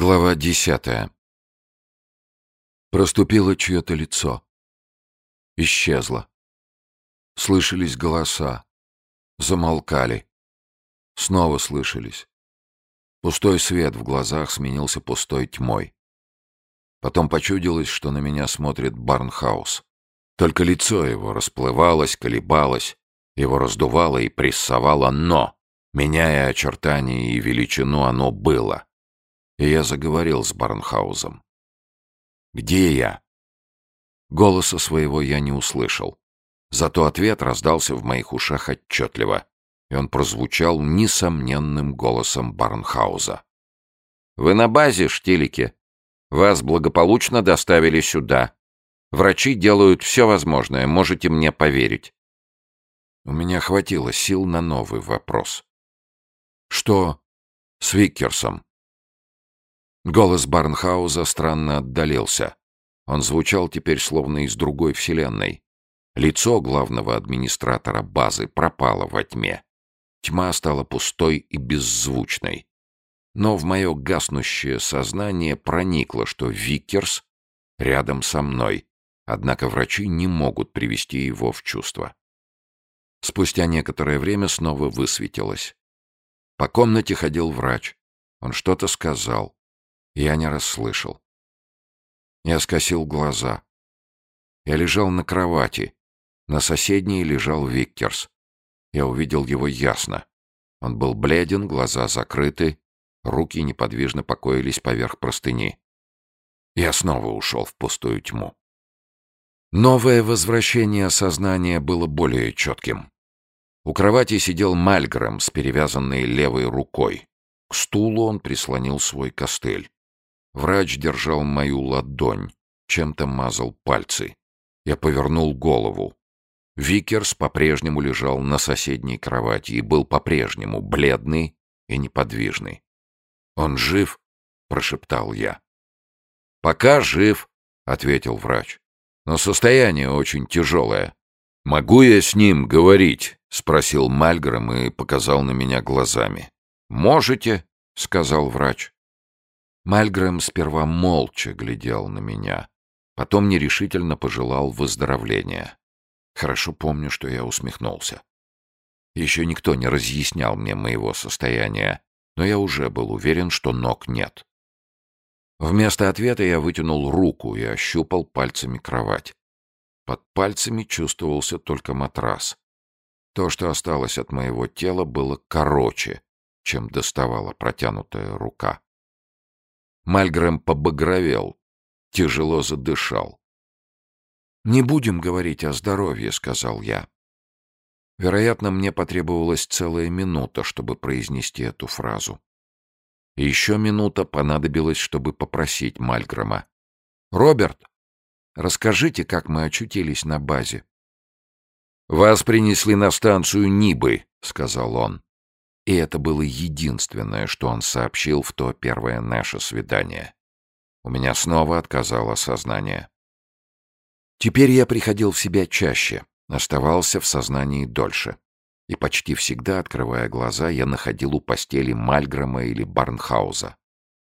Глава десятая. Проступило чье-то лицо. Исчезло. Слышались голоса. Замолкали. Снова слышались. Пустой свет в глазах сменился пустой тьмой. Потом почудилось, что на меня смотрит Барнхаус. Только лицо его расплывалось, колебалось, его раздувало и прессовало, но, меняя очертания и величину, оно было и я заговорил с Барнхаузом. «Где я?» Голоса своего я не услышал. Зато ответ раздался в моих ушах отчетливо, и он прозвучал несомненным голосом Барнхауза. «Вы на базе, Штилике. Вас благополучно доставили сюда. Врачи делают все возможное, можете мне поверить». У меня хватило сил на новый вопрос. «Что с Виккерсом?» Голос Барнхауза странно отдалился. Он звучал теперь словно из другой вселенной. Лицо главного администратора базы пропало во тьме. Тьма стала пустой и беззвучной. Но в мое гаснущее сознание проникло, что Виккерс рядом со мной, однако врачи не могут привести его в чувство. Спустя некоторое время снова высветилось. По комнате ходил врач. Он что-то сказал. Я не расслышал. Я скосил глаза. Я лежал на кровати. На соседней лежал Виккерс. Я увидел его ясно. Он был бледен, глаза закрыты, руки неподвижно покоились поверх простыни. Я снова ушел в пустую тьму. Новое возвращение сознания было более четким. У кровати сидел Мальгрэм с перевязанной левой рукой. К стулу он прислонил свой костыль. Врач держал мою ладонь, чем-то мазал пальцы. Я повернул голову. Викерс по-прежнему лежал на соседней кровати и был по-прежнему бледный и неподвижный. «Он жив?» — прошептал я. «Пока жив», — ответил врач. «Но состояние очень тяжелое». «Могу я с ним говорить?» — спросил Мальгрэм и показал на меня глазами. «Можете», — сказал врач. Мальгрэм сперва молча глядел на меня, потом нерешительно пожелал выздоровления. Хорошо помню, что я усмехнулся. Еще никто не разъяснял мне моего состояния, но я уже был уверен, что ног нет. Вместо ответа я вытянул руку и ощупал пальцами кровать. Под пальцами чувствовался только матрас. То, что осталось от моего тела, было короче, чем доставала протянутая рука. Мальгрэм побагровел, тяжело задышал. «Не будем говорить о здоровье», — сказал я. Вероятно, мне потребовалась целая минута, чтобы произнести эту фразу. И еще минута понадобилась, чтобы попросить Мальгрэма. «Роберт, расскажите, как мы очутились на базе». «Вас принесли на станцию Нибы», — сказал он. И это было единственное, что он сообщил в то первое наше свидание. У меня снова отказало сознание. Теперь я приходил в себя чаще, оставался в сознании дольше. И почти всегда, открывая глаза, я находил у постели Мальгрома или Барнхауза.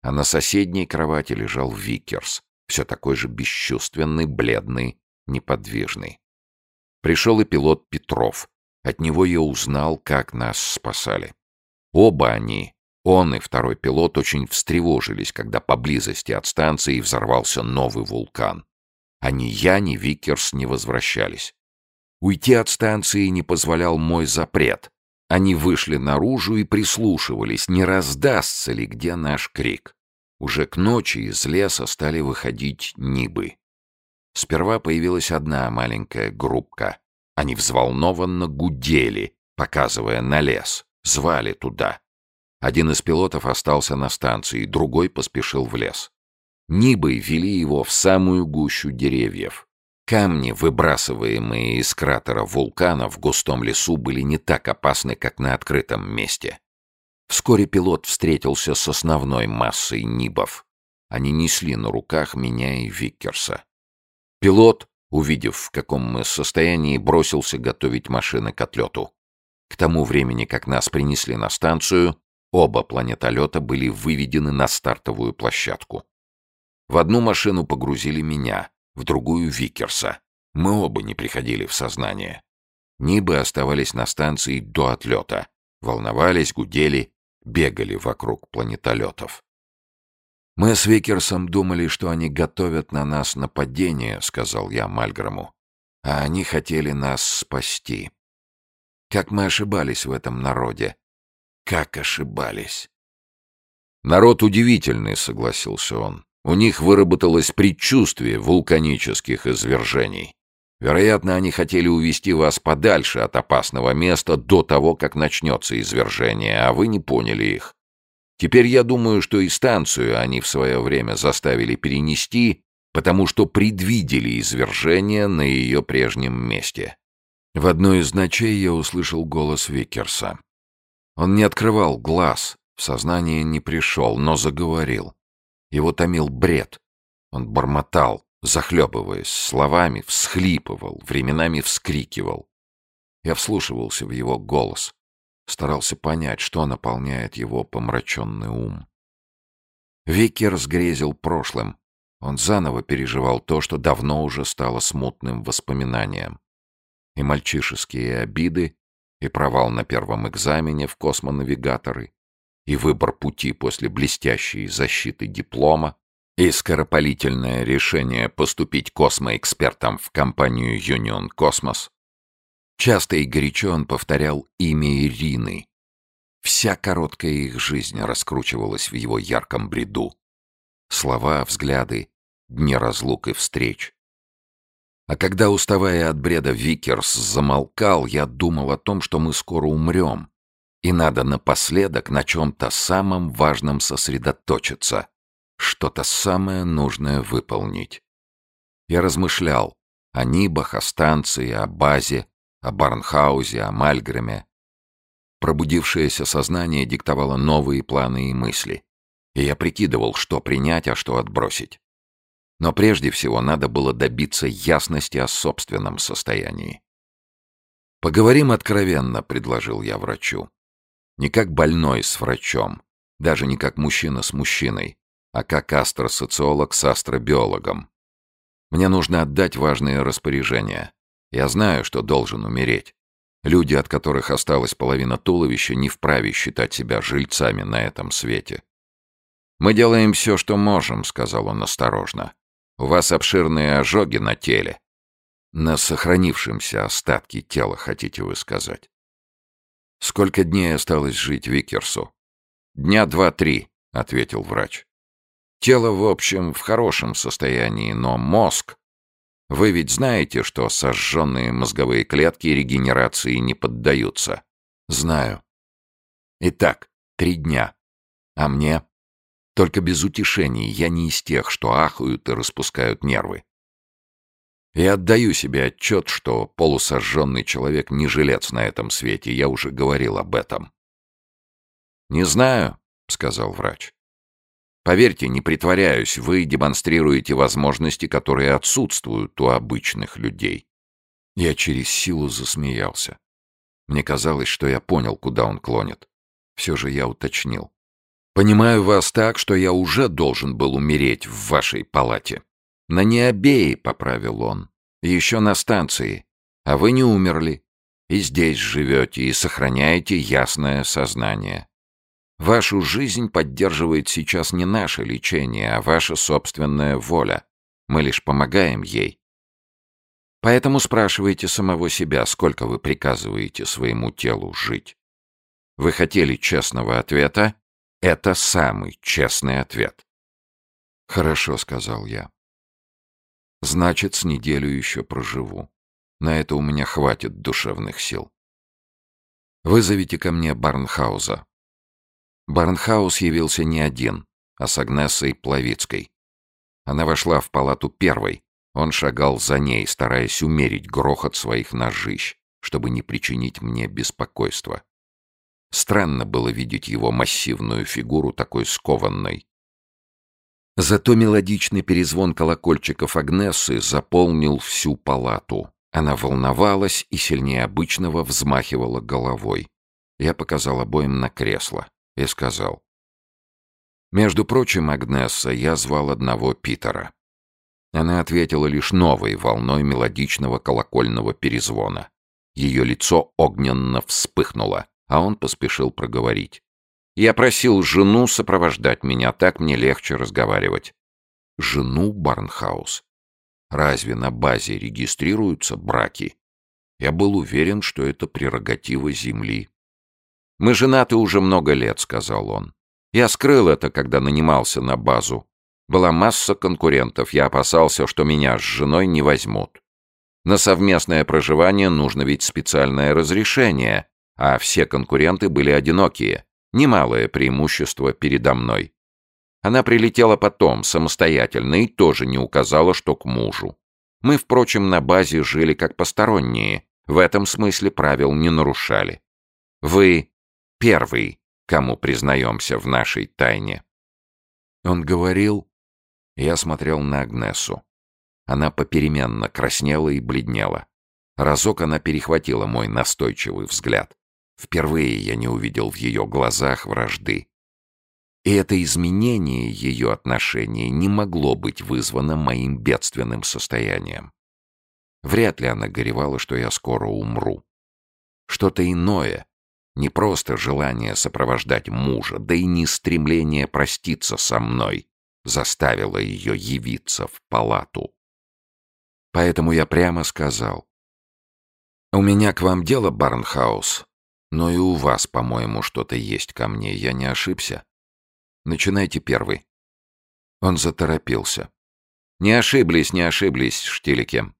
А на соседней кровати лежал Викерс, все такой же бесчувственный, бледный, неподвижный. Пришел и пилот Петров. От него я узнал, как нас спасали. Оба они, он и второй пилот, очень встревожились, когда поблизости от станции взорвался новый вулкан. А ни я, ни Викерс не возвращались. Уйти от станции не позволял мой запрет. Они вышли наружу и прислушивались, не раздастся ли где наш крик. Уже к ночи из леса стали выходить нибы. Сперва появилась одна маленькая группка. Они взволнованно гудели, показывая на лес. Звали туда. Один из пилотов остался на станции, другой поспешил в лес. Нибы вели его в самую гущу деревьев. Камни, выбрасываемые из кратера вулкана в густом лесу, были не так опасны, как на открытом месте. Вскоре пилот встретился с основной массой нибов. Они несли на руках меня и Виккерса. Пилот, увидев, в каком мы состоянии, бросился готовить машины к отлету. К тому времени, как нас принесли на станцию, Оба планетолета были выведены на стартовую площадку. В одну машину погрузили меня, в другую — Викерса. Мы оба не приходили в сознание. Нибы оставались на станции до отлета. Волновались, гудели, бегали вокруг планетолетов. «Мы с Викерсом думали, что они готовят на нас нападение», — сказал я Мальграму. «А они хотели нас спасти. Как мы ошибались в этом народе. Как ошибались». «Народ удивительный», — согласился он. «У них выработалось предчувствие вулканических извержений. Вероятно, они хотели увести вас подальше от опасного места до того, как начнется извержение, а вы не поняли их. Теперь я думаю, что и станцию они в свое время заставили перенести, потому что предвидели извержение на ее прежнем месте. В одной из ночей я услышал голос Викерса. Он не открывал глаз, в сознание не пришел, но заговорил. Его томил бред. Он бормотал, захлебываясь словами, всхлипывал, временами вскрикивал. Я вслушивался в его голос, старался понять, что наполняет его помраченный ум. Викер сгрезил прошлым. Он заново переживал то, что давно уже стало смутным воспоминанием. И мальчишеские обиды, и провал на первом экзамене в космонавигаторы, и выбор пути после блестящей защиты диплома, и скоропалительное решение поступить космоэкспертом в компанию Union Cosmos. Часто и горячо он повторял имя Ирины. Вся короткая их жизнь раскручивалась в его ярком бреду. Слова, взгляды, дни разлук и встреч. А когда, уставая от бреда, Викерс замолкал, я думал о том, что мы скоро умрем, и надо напоследок на чем-то самом важном сосредоточиться что-то самое нужное выполнить. Я размышлял о Нибах, о станции, о базе, о Барнхаузе, о Мальграме. Пробудившееся сознание диктовало новые планы и мысли, и я прикидывал, что принять, а что отбросить. Но прежде всего надо было добиться ясности о собственном состоянии. «Поговорим откровенно», — предложил я врачу. Не как больной с врачом, даже не как мужчина с мужчиной, а как астросоциолог с астробиологом. Мне нужно отдать важные распоряжения. Я знаю, что должен умереть. Люди, от которых осталась половина туловища, не вправе считать себя жильцами на этом свете. «Мы делаем все, что можем», — сказал он осторожно. «У вас обширные ожоги на теле». «На сохранившемся остатке тела, хотите вы сказать?» «Сколько дней осталось жить Викерсу?» «Дня два-три», — ответил врач. Тело, в общем, в хорошем состоянии, но мозг... Вы ведь знаете, что сожженные мозговые клетки регенерации не поддаются? Знаю. Итак, три дня. А мне? Только без утешений, я не из тех, что ахают и распускают нервы. Я отдаю себе отчет, что полусожженный человек не жилец на этом свете, я уже говорил об этом. «Не знаю», — сказал врач. Поверьте, не притворяюсь, вы демонстрируете возможности, которые отсутствуют у обычных людей. Я через силу засмеялся. Мне казалось, что я понял, куда он клонит. Все же я уточнил. «Понимаю вас так, что я уже должен был умереть в вашей палате». «На Необее», — поправил он. «Еще на станции. А вы не умерли. И здесь живете, и сохраняете ясное сознание. Вашу жизнь поддерживает сейчас не наше лечение, а ваша собственная воля. Мы лишь помогаем ей. Поэтому спрашивайте самого себя, сколько вы приказываете своему телу жить. Вы хотели честного ответа? Это самый честный ответ. «Хорошо», — сказал я. «Значит, с неделю еще проживу. На это у меня хватит душевных сил. Вызовите ко мне Барнхауза. Барнхаус явился не один, а с Агнессой Плавицкой. Она вошла в палату первой. Он шагал за ней, стараясь умерить грохот своих ножищ, чтобы не причинить мне беспокойства. Странно было видеть его массивную фигуру такой скованной. Зато мелодичный перезвон колокольчиков Агнессы заполнил всю палату. Она волновалась и сильнее обычного взмахивала головой. Я показал обоим на кресло. И сказал. «Между прочим, Агнесса, я звал одного Питера». Она ответила лишь новой волной мелодичного колокольного перезвона. Ее лицо огненно вспыхнуло, а он поспешил проговорить. «Я просил жену сопровождать меня, так мне легче разговаривать». «Жену Барнхаус? Разве на базе регистрируются браки?» Я был уверен, что это прерогатива Земли. «Мы женаты уже много лет», — сказал он. «Я скрыл это, когда нанимался на базу. Была масса конкурентов, я опасался, что меня с женой не возьмут. На совместное проживание нужно ведь специальное разрешение, а все конкуренты были одинокие. Немалое преимущество передо мной. Она прилетела потом, самостоятельно, и тоже не указала, что к мужу. Мы, впрочем, на базе жили как посторонние, в этом смысле правил не нарушали. Вы первый, кому признаемся в нашей тайне. Он говорил, я смотрел на Агнесу. Она попеременно краснела и бледнела. Разок она перехватила мой настойчивый взгляд. Впервые я не увидел в ее глазах вражды. И это изменение ее отношений не могло быть вызвано моим бедственным состоянием. Вряд ли она горевала, что я скоро умру. Что-то иное, не просто желание сопровождать мужа, да и не стремление проститься со мной, заставило ее явиться в палату. Поэтому я прямо сказал. «У меня к вам дело, Барнхаус, но и у вас, по-моему, что-то есть ко мне, я не ошибся. Начинайте первый». Он заторопился. «Не ошиблись, не ошиблись, Штилике.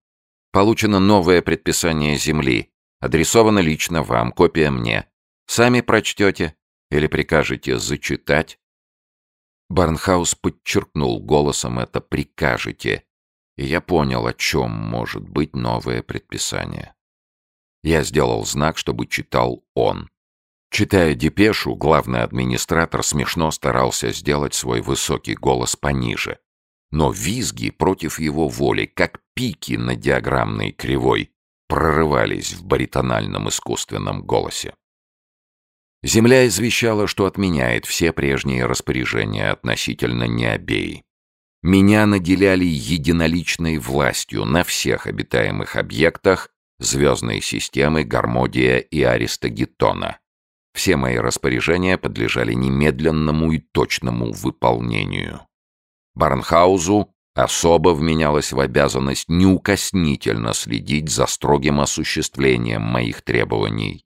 Получено новое предписание Земли. Адресовано лично вам, копия мне. Сами прочтете или прикажете зачитать?» Барнхаус подчеркнул голосом это «прикажете», и я понял, о чем может быть новое предписание. Я сделал знак, чтобы читал он. Читая депешу, главный администратор смешно старался сделать свой высокий голос пониже, но визги против его воли, как пики на диаграммной кривой, прорывались в баритональном искусственном голосе. Земля извещала, что отменяет все прежние распоряжения относительно Необеи. Меня наделяли единоличной властью на всех обитаемых объектах звездной системы Гармодия и Аристогетона. Все мои распоряжения подлежали немедленному и точному выполнению. Барнхаузу особо вменялось в обязанность неукоснительно следить за строгим осуществлением моих требований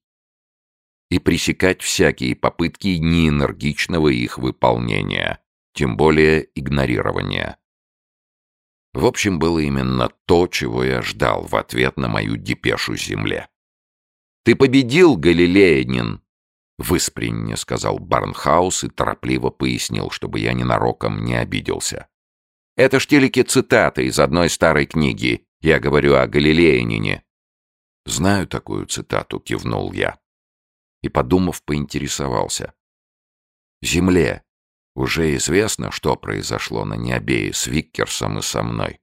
и пресекать всякие попытки неэнергичного их выполнения, тем более игнорирования. В общем, было именно то, чего я ждал в ответ на мою депешу Земле. «Ты победил, Галилеянин!» Выспренне сказал Барнхаус и торопливо пояснил, чтобы я ненароком не обиделся. Это штилики цитаты из одной старой книги. Я говорю о Галилеянине. Знаю такую цитату, кивнул я. И, подумав, поинтересовался. Земле уже известно, что произошло на Необее с Виккерсом и со мной.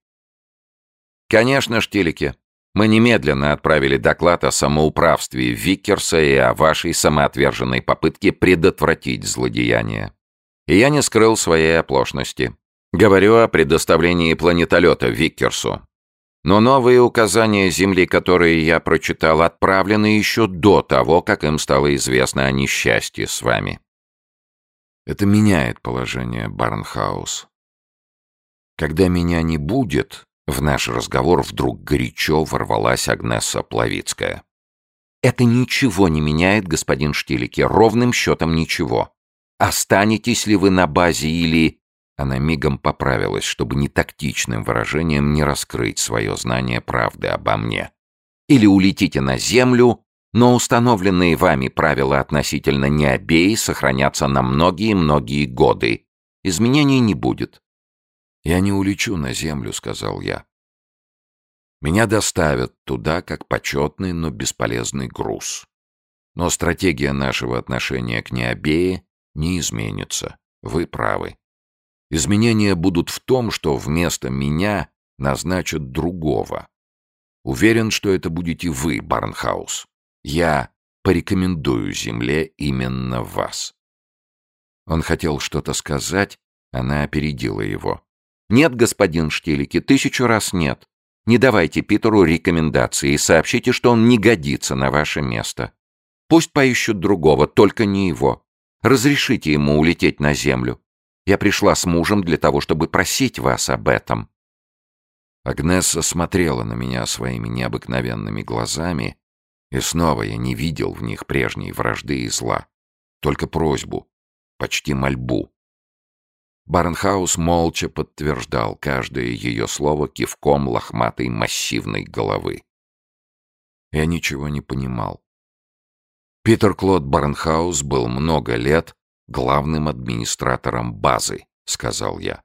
Конечно, штилики. Мы немедленно отправили доклад о самоуправстве Виккерса и о вашей самоотверженной попытке предотвратить злодеяние. И я не скрыл своей оплошности. Говорю о предоставлении планетолета Виккерсу. Но новые указания Земли, которые я прочитал, отправлены еще до того, как им стало известно о несчастье с вами. Это меняет положение, Барнхаус. Когда меня не будет, в наш разговор вдруг горячо ворвалась Агнесса Плавицкая. «Это ничего не меняет, господин Штилике, ровным счетом ничего. Останетесь ли вы на базе или...» Она мигом поправилась, чтобы не тактичным выражением не раскрыть свое знание правды обо мне. «Или улетите на Землю, но установленные вами правила относительно необеи сохранятся на многие-многие годы. Изменений не будет. «Я не улечу на землю», — сказал я. «Меня доставят туда как почетный, но бесполезный груз. Но стратегия нашего отношения к Необее не изменится. Вы правы. Изменения будут в том, что вместо меня назначат другого. Уверен, что это будете вы, Барнхаус. Я порекомендую Земле именно вас. Он хотел что-то сказать, она опередила его. «Нет, господин Штилики, тысячу раз нет. Не давайте Питеру рекомендации и сообщите, что он не годится на ваше место. Пусть поищут другого, только не его. Разрешите ему улететь на землю. Я пришла с мужем для того, чтобы просить вас об этом». Агнесса смотрела на меня своими необыкновенными глазами, и снова я не видел в них прежней вражды и зла. Только просьбу, почти мольбу. Барнхаус молча подтверждал каждое ее слово кивком лохматой массивной головы. Я ничего не понимал. Питер Клод Барнхаус был много лет главным администратором базы, сказал я.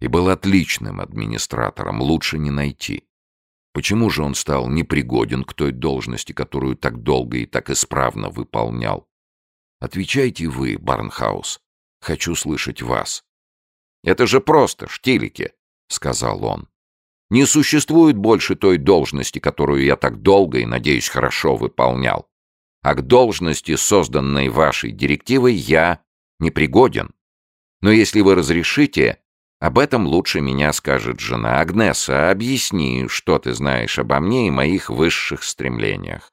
И был отличным администратором, лучше не найти. Почему же он стал непригоден к той должности, которую так долго и так исправно выполнял? Отвечайте вы, Барнхаус. Хочу слышать вас. Это же просто, штилики, сказал он. Не существует больше той должности, которую я так долго и, надеюсь, хорошо выполнял. А к должности, созданной вашей директивой, я непригоден. Но если вы разрешите, об этом лучше меня скажет жена. Агнеса, объясни, что ты знаешь обо мне и моих высших стремлениях.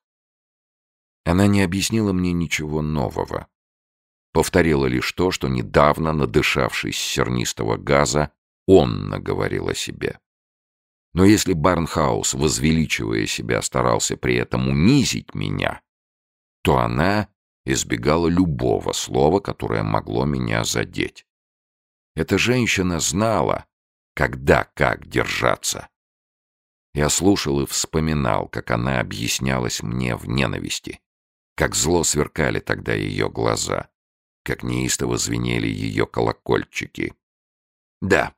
Она не объяснила мне ничего нового. Повторила лишь то, что недавно, надышавшись сернистого газа, он наговорил о себе. Но если Барнхаус, возвеличивая себя, старался при этом унизить меня, то она избегала любого слова, которое могло меня задеть. Эта женщина знала, когда как держаться. Я слушал и вспоминал, как она объяснялась мне в ненависти. Как зло сверкали тогда ее глаза, как неистово звенели ее колокольчики. Да,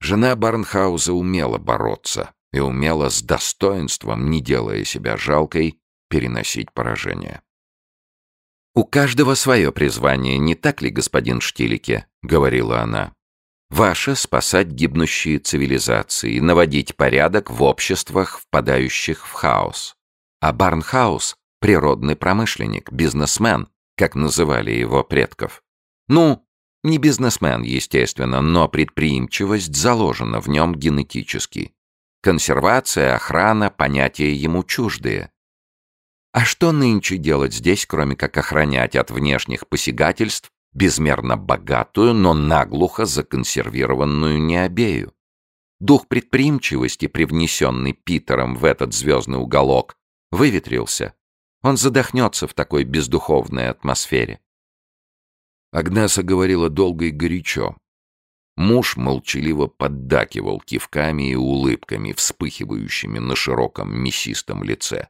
жена Барнхауза умела бороться и умела с достоинством, не делая себя жалкой, переносить поражение. «У каждого свое призвание, не так ли, господин Штилике?» — говорила она. «Ваше — спасать гибнущие цивилизации, наводить порядок в обществах, впадающих в хаос. А Барнхаус Природный промышленник, бизнесмен, как называли его предков. Ну, не бизнесмен, естественно, но предприимчивость заложена в нем генетически. Консервация, охрана — понятия ему чуждые. А что нынче делать здесь, кроме как охранять от внешних посягательств безмерно богатую, но наглухо законсервированную необею? Дух предприимчивости, привнесенный Питером в этот звездный уголок, выветрился. Он задохнется в такой бездуховной атмосфере. Агнеса говорила долго и горячо. Муж молчаливо поддакивал кивками и улыбками, вспыхивающими на широком мясистом лице.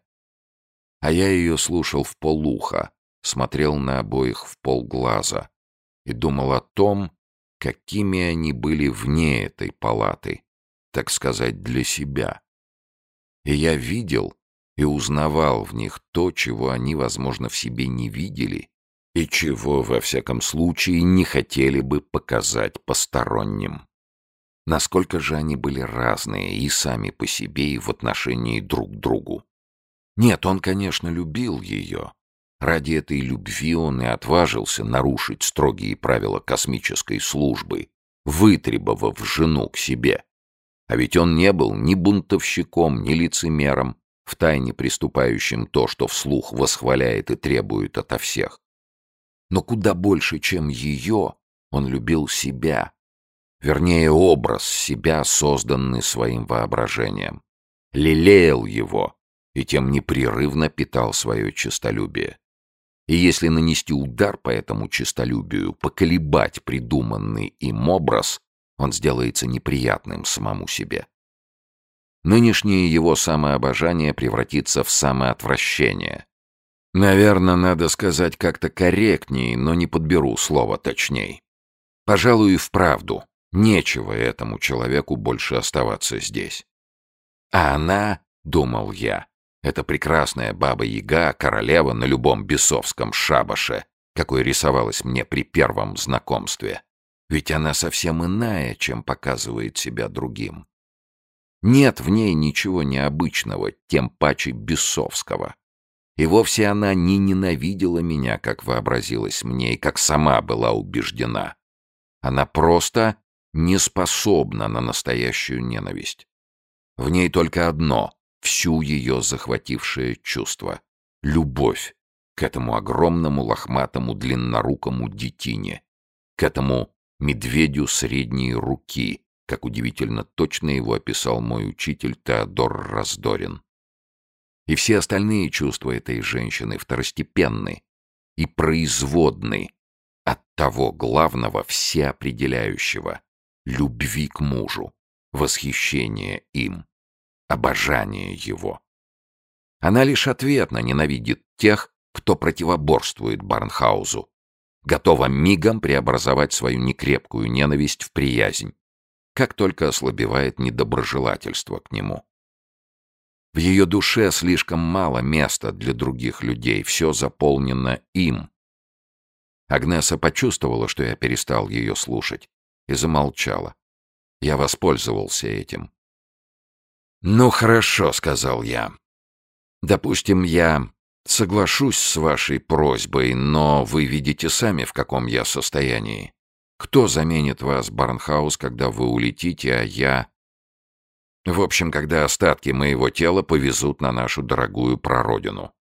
А я ее слушал в полуха, смотрел на обоих в полглаза и думал о том, какими они были вне этой палаты, так сказать, для себя. И я видел, и узнавал в них то, чего они, возможно, в себе не видели и чего, во всяком случае, не хотели бы показать посторонним. Насколько же они были разные и сами по себе, и в отношении друг к другу. Нет, он, конечно, любил ее. Ради этой любви он и отважился нарушить строгие правила космической службы, вытребовав жену к себе. А ведь он не был ни бунтовщиком, ни лицемером, втайне приступающим то, что вслух восхваляет и требует ото всех. Но куда больше, чем ее, он любил себя. Вернее, образ себя, созданный своим воображением. Лелеял его и тем непрерывно питал свое честолюбие. И если нанести удар по этому честолюбию, поколебать придуманный им образ, он сделается неприятным самому себе. Нынешнее его самообожание превратится в самоотвращение. Наверное, надо сказать как-то корректнее, но не подберу слово точней. Пожалуй, и вправду, нечего этому человеку больше оставаться здесь. А она, думал я, эта прекрасная баба-яга, королева на любом бесовском шабаше, какой рисовалась мне при первом знакомстве. Ведь она совсем иная, чем показывает себя другим. Нет в ней ничего необычного, тем паче бесовского. И вовсе она не ненавидела меня, как вообразилось мне, и как сама была убеждена. Она просто не способна на настоящую ненависть. В ней только одно — всю ее захватившее чувство — любовь к этому огромному лохматому длиннорукому детине, к этому медведю средней руки, как удивительно точно его описал мой учитель Теодор Раздорин. И все остальные чувства этой женщины второстепенны и производны от того главного всеопределяющего — любви к мужу, восхищения им, обожания его. Она лишь ответно ненавидит тех, кто противоборствует Барнхаузу, готова мигом преобразовать свою некрепкую ненависть в приязнь, как только ослабевает недоброжелательство к нему. В ее душе слишком мало места для других людей, все заполнено им. Агнеса почувствовала, что я перестал ее слушать, и замолчала. Я воспользовался этим. «Ну хорошо», — сказал я. «Допустим, я соглашусь с вашей просьбой, но вы видите сами, в каком я состоянии. Кто заменит вас, Барнхаус, когда вы улетите, а я... В общем, когда остатки моего тела повезут на нашу дорогую прародину.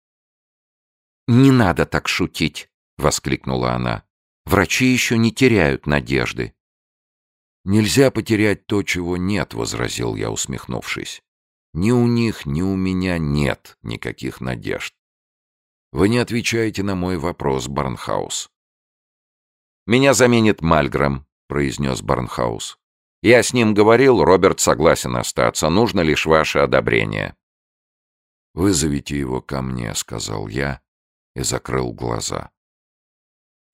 «Не надо так шутить!» — воскликнула она. «Врачи еще не теряют надежды». «Нельзя потерять то, чего нет», — возразил я, усмехнувшись. «Ни у них, ни у меня нет никаких надежд. Вы не отвечаете на мой вопрос, Барнхаус». «Меня заменит Мальгрэм», — произнес Барнхаус. Я с ним говорил, Роберт согласен остаться, нужно лишь ваше одобрение. «Вызовите его ко мне», — сказал я и закрыл глаза.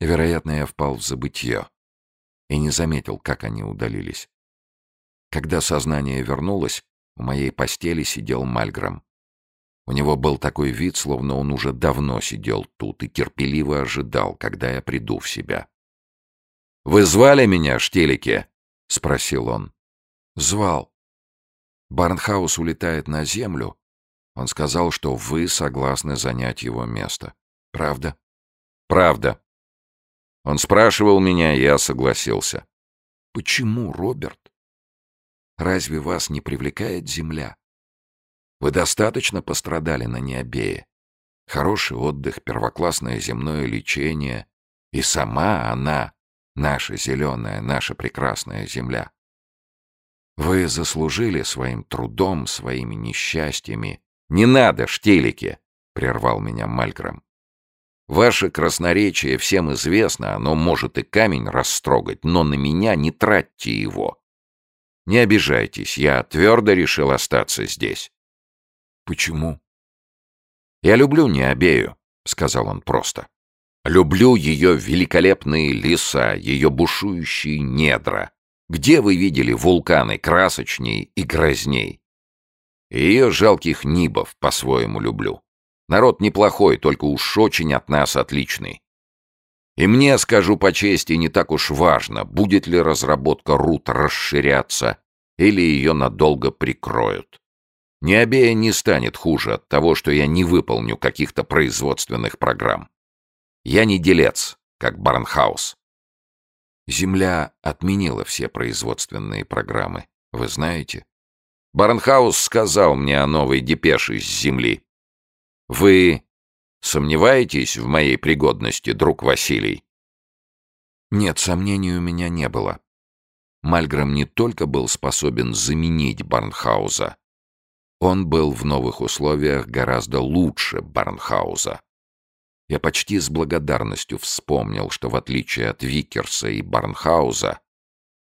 Вероятно, я впал в забытье и не заметил, как они удалились. Когда сознание вернулось, у моей постели сидел Мальграм. У него был такой вид, словно он уже давно сидел тут и терпеливо ожидал, когда я приду в себя. «Вы звали меня, Штелике?» — спросил он. «Звал. Барнхаус улетает на землю. Он сказал, что вы согласны занять его место. Правда?» «Правда. Он спрашивал меня, я согласился». «Почему, Роберт? Разве вас не привлекает земля? Вы достаточно пострадали на Необее. Хороший отдых, первоклассное земное лечение. И сама она наша зеленая, наша прекрасная земля. Вы заслужили своим трудом, своими несчастьями. Не надо, штилики, прервал меня Мальграм. Ваше красноречие всем известно, оно может и камень растрогать, но на меня не тратьте его. Не обижайтесь, я твердо решил остаться здесь. Почему? Я люблю Необею, сказал он просто. Люблю ее великолепные леса, ее бушующие недра. Где вы видели вулканы красочней и грозней? И ее жалких нибов по-своему люблю. Народ неплохой, только уж очень от нас отличный. И мне, скажу по чести, не так уж важно, будет ли разработка РУТ расширяться или ее надолго прикроют. Необея не станет хуже от того, что я не выполню каких-то производственных программ. Я не делец, как Барнхаус. Земля отменила все производственные программы, вы знаете? Барнхаус сказал мне о новой депеше с Земли. Вы сомневаетесь в моей пригодности, друг Василий? Нет, сомнений у меня не было. Мальграм не только был способен заменить Барнхауза, он был в новых условиях гораздо лучше Барнхауза. Я почти с благодарностью вспомнил, что в отличие от Викерса и Барнхауза,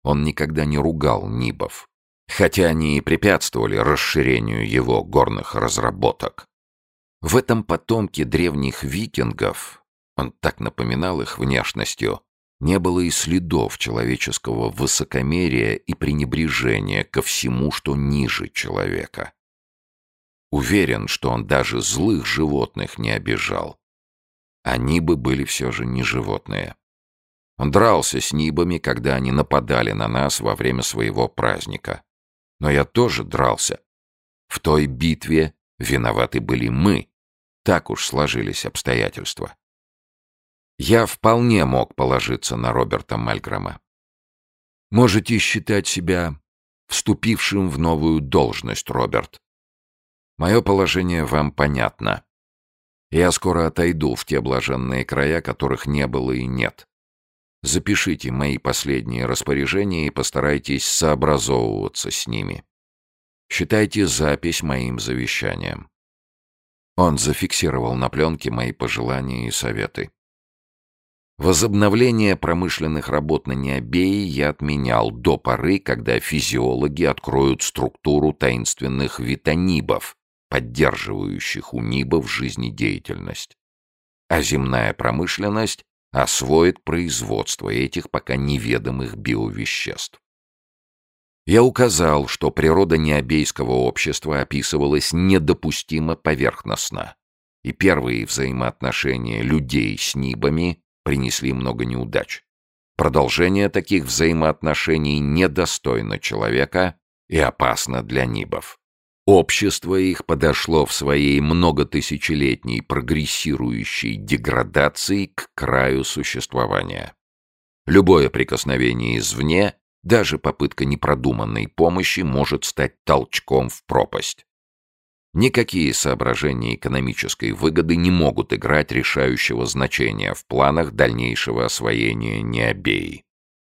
он никогда не ругал Нибов, хотя они и препятствовали расширению его горных разработок. В этом потомке древних викингов, он так напоминал их внешностью, не было и следов человеческого высокомерия и пренебрежения ко всему, что ниже человека. Уверен, что он даже злых животных не обижал они бы были все же не животные. Он дрался с Нибами, когда они нападали на нас во время своего праздника. Но я тоже дрался. В той битве виноваты были мы. Так уж сложились обстоятельства. Я вполне мог положиться на Роберта Мальгрома. Можете считать себя вступившим в новую должность, Роберт. Мое положение вам понятно. Я скоро отойду в те блаженные края, которых не было и нет. Запишите мои последние распоряжения и постарайтесь сообразовываться с ними. Считайте запись моим завещанием. Он зафиксировал на пленке мои пожелания и советы. Возобновление промышленных работ на Необее я отменял до поры, когда физиологи откроют структуру таинственных витонибов, поддерживающих у нибов жизнедеятельность. А земная промышленность освоит производство этих пока неведомых биовеществ. Я указал, что природа необейского общества описывалась недопустимо поверхностно, и первые взаимоотношения людей с нибами принесли много неудач. Продолжение таких взаимоотношений недостойно человека и опасно для нибов. Общество их подошло в своей многотысячелетней прогрессирующей деградации к краю существования. Любое прикосновение извне, даже попытка непродуманной помощи может стать толчком в пропасть. Никакие соображения экономической выгоды не могут играть решающего значения в планах дальнейшего освоения Необеи.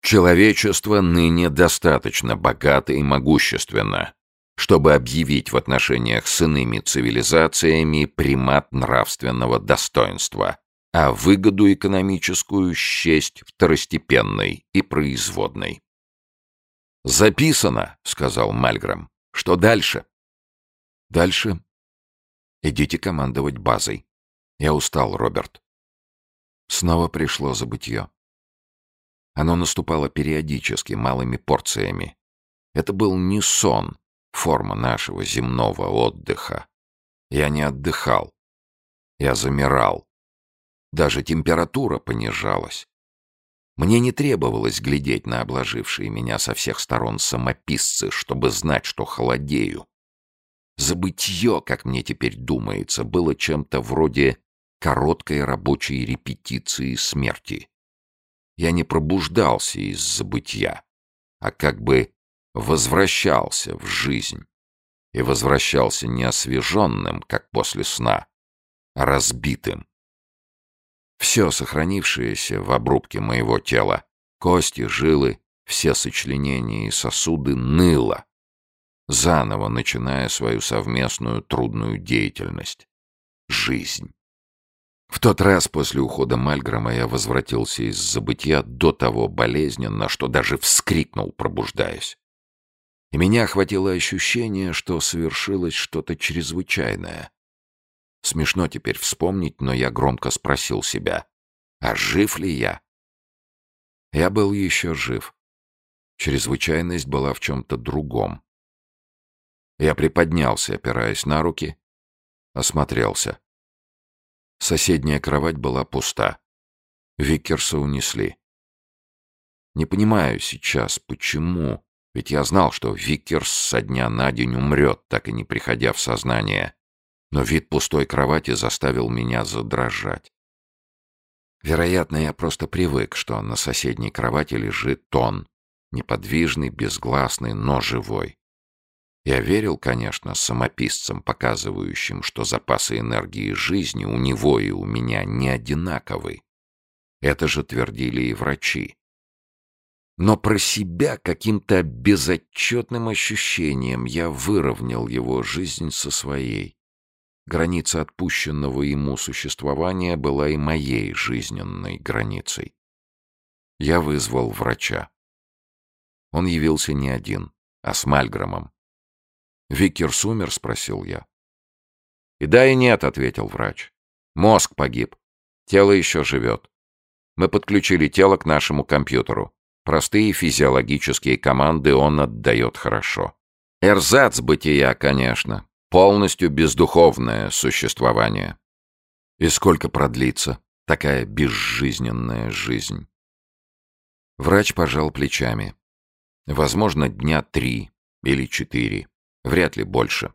Человечество ныне достаточно богато и могущественно, чтобы объявить в отношениях с иными цивилизациями примат нравственного достоинства, а выгоду экономическую счесть второстепенной и производной. «Записано», — сказал Мальграм. «Что дальше?» Дальше идите командовать базой. Я устал, Роберт. Снова пришло забытье. Оно наступало периодически, малыми порциями. Это был не сон, форма нашего земного отдыха. Я не отдыхал. Я замирал. Даже температура понижалась. Мне не требовалось глядеть на обложившие меня со всех сторон самописцы, чтобы знать, что холодею. Забытье, как мне теперь думается, было чем-то вроде короткой рабочей репетиции смерти. Я не пробуждался из забытья, а как бы возвращался в жизнь. И возвращался не освеженным, как после сна, а разбитым. Все сохранившееся в обрубке моего тела, кости, жилы, все сочленения и сосуды ныло, заново начиная свою совместную трудную деятельность. Жизнь. В тот раз после ухода Мальгрома я возвратился из забытья до того болезненно, что даже вскрикнул, пробуждаясь. И меня охватило ощущение, что совершилось что-то чрезвычайное. Смешно теперь вспомнить, но я громко спросил себя, а жив ли я? Я был еще жив. Чрезвычайность была в чем-то другом. Я приподнялся, опираясь на руки, осмотрелся. Соседняя кровать была пуста. Виккерса унесли. Не понимаю сейчас, почему, ведь я знал, что Виккерс со дня на день умрет, так и не приходя в сознание. Но вид пустой кровати заставил меня задрожать. Вероятно, я просто привык, что на соседней кровати лежит Тон, неподвижный, безгласный, но живой. Я верил, конечно, самописцам, показывающим, что запасы энергии жизни у него и у меня не одинаковы. Это же твердили и врачи. Но про себя каким-то безотчетным ощущением я выровнял его жизнь со своей. Граница отпущенного ему существования была и моей жизненной границей. Я вызвал врача. Он явился не один, а с Мальгромом. «Виккерс умер?» — спросил я. «И да, и нет», — ответил врач. «Мозг погиб. Тело еще живет. Мы подключили тело к нашему компьютеру. Простые физиологические команды он отдает хорошо. Эрзац бытия, конечно. Полностью бездуховное существование. И сколько продлится такая безжизненная жизнь?» Врач пожал плечами. «Возможно, дня три или четыре. Вряд ли больше.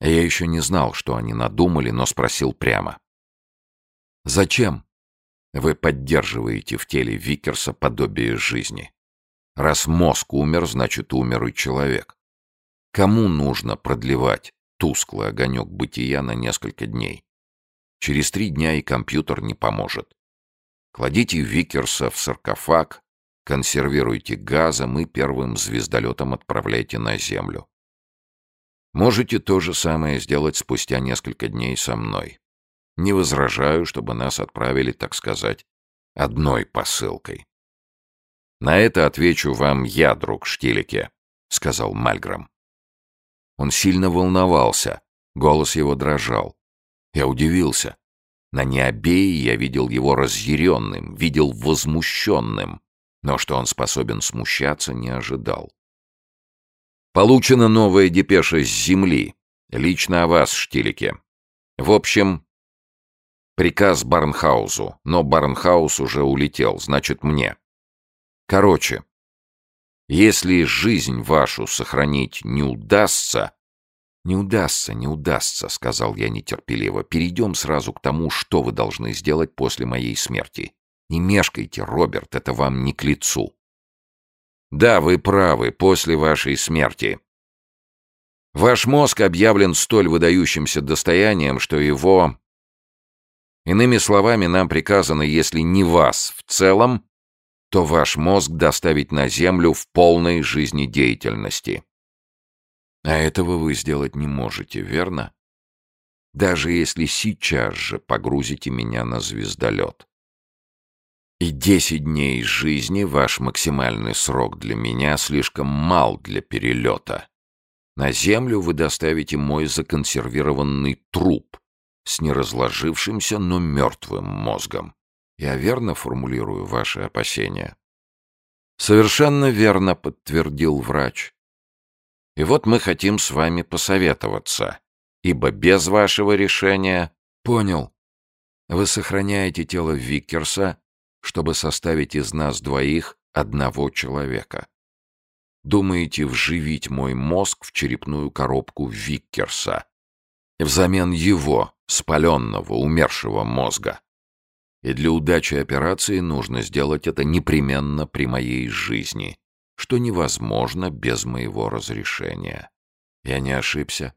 Я еще не знал, что они надумали, но спросил прямо. «Зачем вы поддерживаете в теле Викерса подобие жизни? Раз мозг умер, значит, умер и человек. Кому нужно продлевать тусклый огонек бытия на несколько дней? Через три дня и компьютер не поможет. Кладите Викерса в саркофаг, консервируйте газом и первым звездолетом отправляйте на Землю. Можете то же самое сделать спустя несколько дней со мной. Не возражаю, чтобы нас отправили, так сказать, одной посылкой. «На это отвечу вам я, друг Штилике», — сказал Мальграм. Он сильно волновался, голос его дрожал. Я удивился. На Необее я видел его разъяренным, видел возмущенным, но что он способен смущаться, не ожидал. Получена новая депеша с земли. Лично о вас, Штилике. В общем, приказ Барнхаузу, но Барнхаус уже улетел, значит, мне. Короче, если жизнь вашу сохранить не удастся... Не удастся, не удастся, сказал я нетерпеливо. Перейдем сразу к тому, что вы должны сделать после моей смерти. Не мешкайте, Роберт, это вам не к лицу. Да, вы правы, после вашей смерти. Ваш мозг объявлен столь выдающимся достоянием, что его... Иными словами, нам приказано, если не вас в целом, то ваш мозг доставить на Землю в полной жизнедеятельности. А этого вы сделать не можете, верно? Даже если сейчас же погрузите меня на звездолет. И десять дней жизни, ваш максимальный срок для меня, слишком мал для перелета. На землю вы доставите мой законсервированный труп с неразложившимся, но мертвым мозгом. Я верно формулирую ваши опасения? Совершенно верно, подтвердил врач. И вот мы хотим с вами посоветоваться, ибо без вашего решения... Понял. Вы сохраняете тело Виккерса чтобы составить из нас двоих одного человека. Думаете вживить мой мозг в черепную коробку Виккерса взамен его, спаленного, умершего мозга? И для удачи операции нужно сделать это непременно при моей жизни, что невозможно без моего разрешения. Я не ошибся?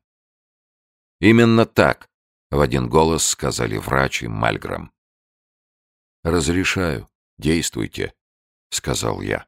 Именно так, в один голос сказали врач и Мальграм. «Разрешаю. Действуйте», — сказал я.